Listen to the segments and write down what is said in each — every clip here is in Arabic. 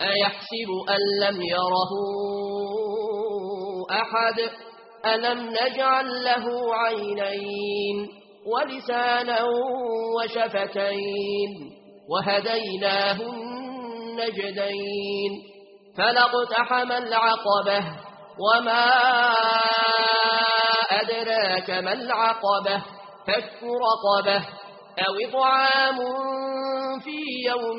أيحسب أن لم يره أحد ألم نجعل له عينين ولسانا وشفتين وهديناه النجدين فلاقتحم العقبة وما أدراك ما العقبة فك رقبة أو إطعام في يوم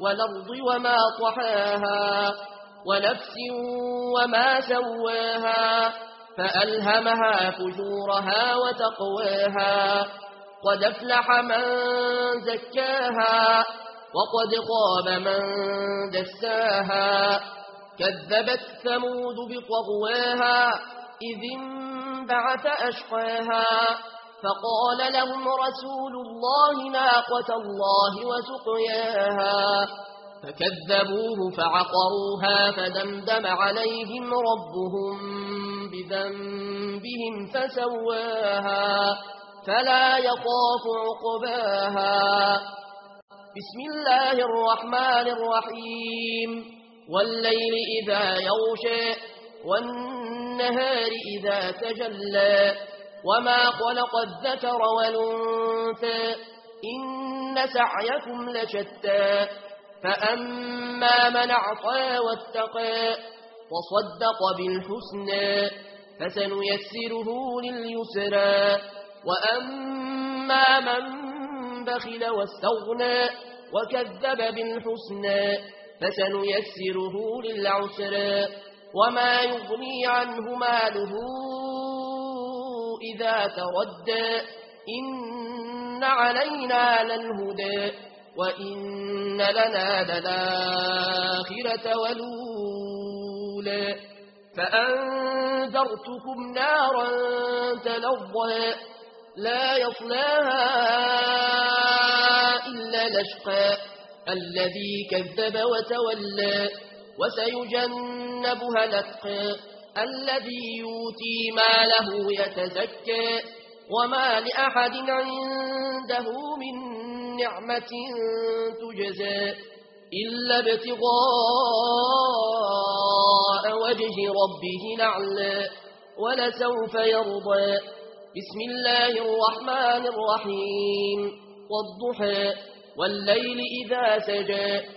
والأرض وما طحاها ونفس وما سواها فألهمها فجورها وتقواها قد أفلح من زكاها وقد قاب من دساها كذبت ثمود بطغواها إذ انبعث أشقاها فقال لهم رسول الله ناقة الله وسقياها. فكذبوه فعقروها فدمدم عليهم ربهم بذنبهم فسواها. فلا يخاف عقباها. بسم الله الرحمن الرحيم. والليل إذا يغشى والنهار إذا تجلى. وما خلق الذكر والأنثى إن سعيكم لشتى فأما من أعطى واتقى وصدق بالحسنى فسنيسره لليسرى وأما من بخل واستغنى وكذب بالحسنى فسنيسره للعسرى وما يغني عنه ماله إذا تردى إن علينا للهدى وإن لنا للآخرة ولولا فأنذرتكم نارا تلظى لا يصلاها إلا لشقى الذي كذب وتولى وسيجنبها لتقى الذي يوتي ما له يتزكى وما لأحد عنده من نعمة تجزى إلا ابتغاء وجه ربه نعلى ولسوف يرضى. بسم الله الرحمن الرحيم. والضحى والليل إذا سجى.